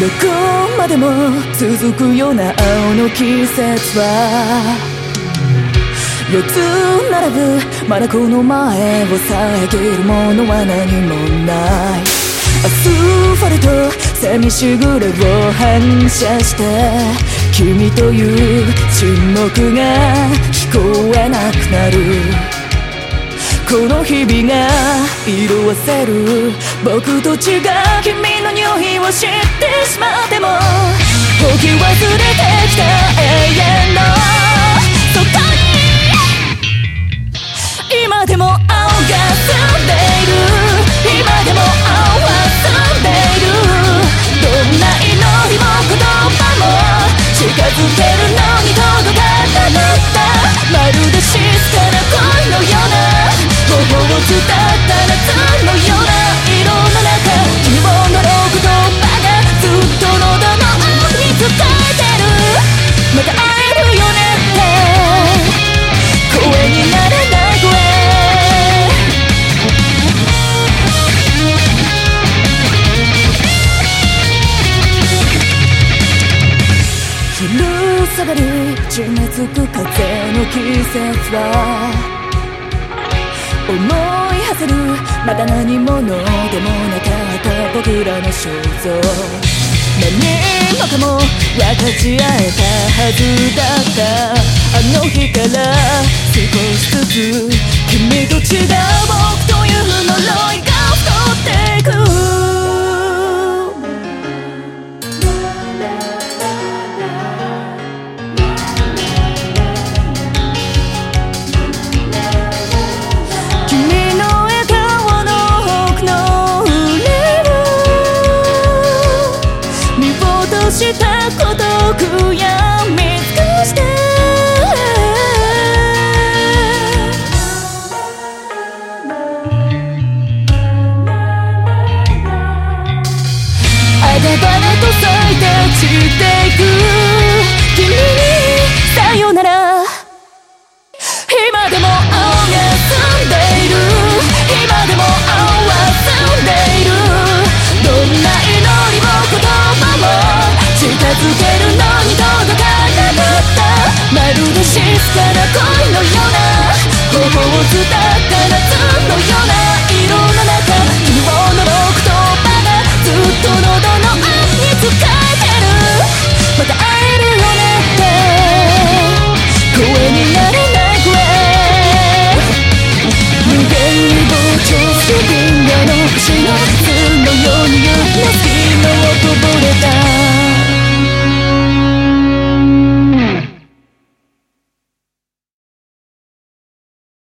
どこまでも続くような青の季節は四つ並ぶまだこの前を遮るものは何もない。アスファルト寂しぐれを反射して君という沈黙が聞こえなくなる。この日々が色あせる。僕と違う君の匂いを知ってしまっても。置き忘れてきた昼下がり締め付く風の季節は思いはせるまだ何者でもなかった僕らの肖像何もかも分かち合えたはずだったあの日から少しずつ君と違うしたこと悔やみつくして。あだばれと咲いて散っていく。君な恋のような。頬を伝った夏のような。